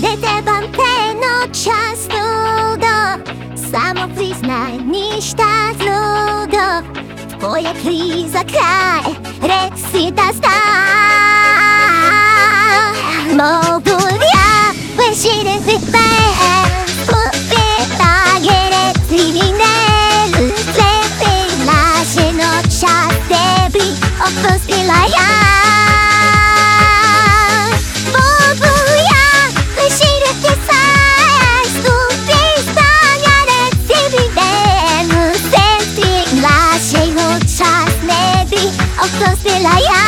Dete vam peno čas ludo Samo priznaj ništa zludo Tko je kriza kraj Reci da znam Mogu ja Vešine se bem Proprietaje kriminel. Slepi naše noća Tebi oprostila ja. Yeah!